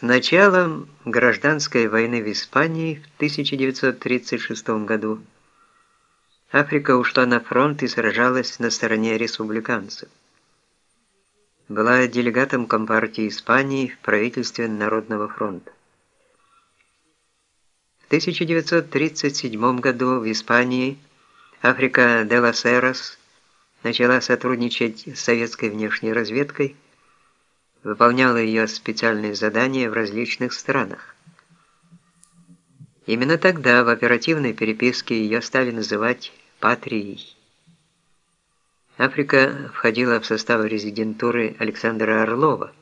С началом гражданской войны в Испании в 1936 году Африка ушла на фронт и сражалась на стороне республиканцев. Была делегатом Компартии Испании в правительстве Народного фронта. В 1937 году в Испании Африка де лас Эрос начала сотрудничать с советской внешней разведкой, выполняла ее специальные задания в различных странах. Именно тогда в оперативной переписке ее стали называть «патрией». Африка входила в состав резидентуры Александра Орлова,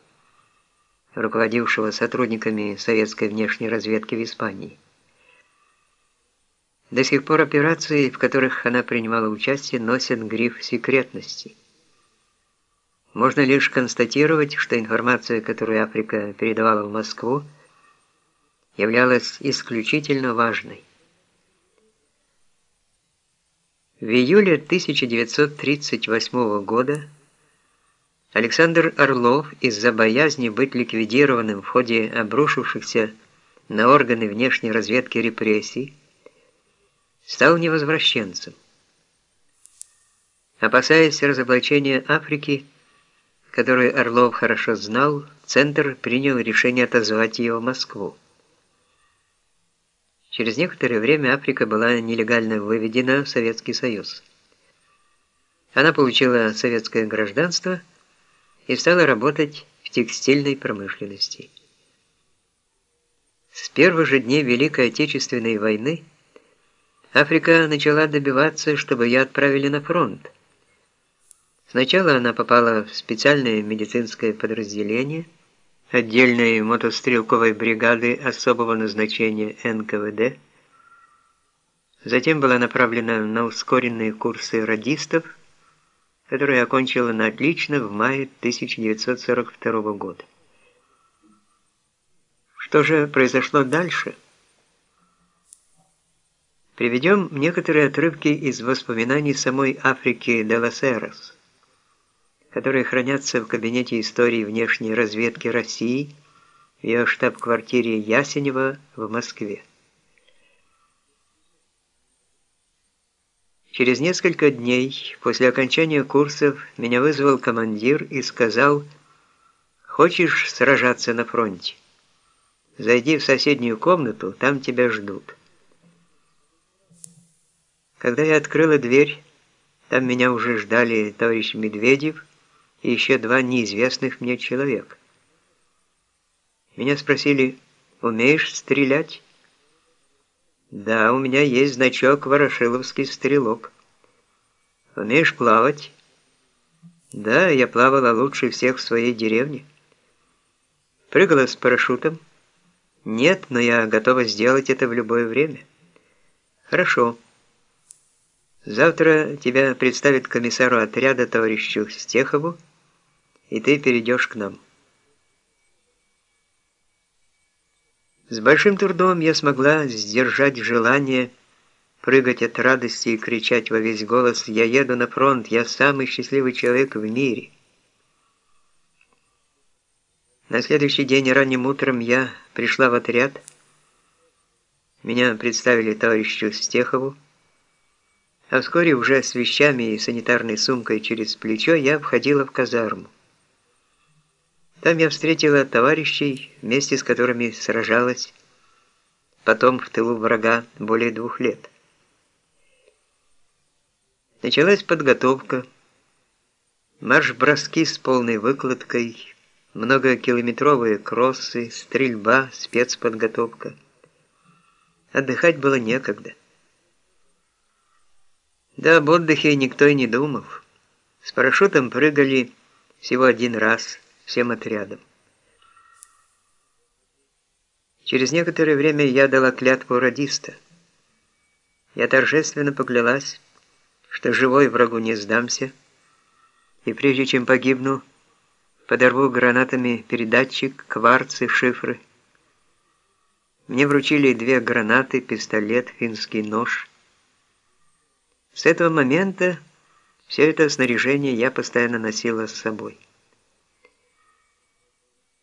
руководившего сотрудниками советской внешней разведки в Испании. До сих пор операции, в которых она принимала участие, носят гриф секретности. Можно лишь констатировать, что информация, которую Африка передавала в Москву, являлась исключительно важной. В июле 1938 года Александр Орлов из-за боязни быть ликвидированным в ходе обрушившихся на органы внешней разведки репрессий стал невозвращенцем. Опасаясь разоблачения Африки, которую Орлов хорошо знал, Центр принял решение отозвать его в Москву. Через некоторое время Африка была нелегально выведена в Советский Союз. Она получила советское гражданство и стала работать в текстильной промышленности. С первых же дней Великой Отечественной войны Африка начала добиваться, чтобы ее отправили на фронт. Сначала она попала в специальное медицинское подразделение отдельной мотострелковой бригады особого назначения НКВД. Затем была направлена на ускоренные курсы радистов, которые окончила на отлично в мае 1942 года. Что же произошло дальше? Приведем некоторые отрывки из воспоминаний самой Африки де лас Эрос, которые хранятся в кабинете истории внешней разведки России в ее штаб-квартире Ясенева в Москве. Через несколько дней после окончания курсов меня вызвал командир и сказал «Хочешь сражаться на фронте? Зайди в соседнюю комнату, там тебя ждут». Когда я открыла дверь, там меня уже ждали товарищ Медведев и еще два неизвестных мне человека. Меня спросили, умеешь стрелять? Да, у меня есть значок «Ворошиловский стрелок». Умеешь плавать? Да, я плавала лучше всех в своей деревне. Прыгала с парашютом? Нет, но я готова сделать это в любое время. Хорошо. Завтра тебя представит комиссару отряда товарищу Стехову, и ты перейдешь к нам. С большим трудом я смогла сдержать желание прыгать от радости и кричать во весь голос «Я еду на фронт, я самый счастливый человек в мире». На следующий день ранним утром я пришла в отряд. Меня представили товарищу Стехову, а вскоре уже с вещами и санитарной сумкой через плечо я входила в казарму. Там я встретила товарищей, вместе с которыми сражалась, потом в тылу врага более двух лет. Началась подготовка, марш-броски с полной выкладкой, многокилометровые кроссы, стрельба, спецподготовка. Отдыхать было некогда. Да, об отдыхе никто и не думал. С парашютом прыгали всего один раз, всем отрядом. Через некоторое время я дала клятву радиста. Я торжественно поклялась, что живой врагу не сдамся, и прежде чем погибну, подорву гранатами передатчик, кварцы, шифры. Мне вручили две гранаты, пистолет, финский нож — с этого момента все это снаряжение я постоянно носила с собой.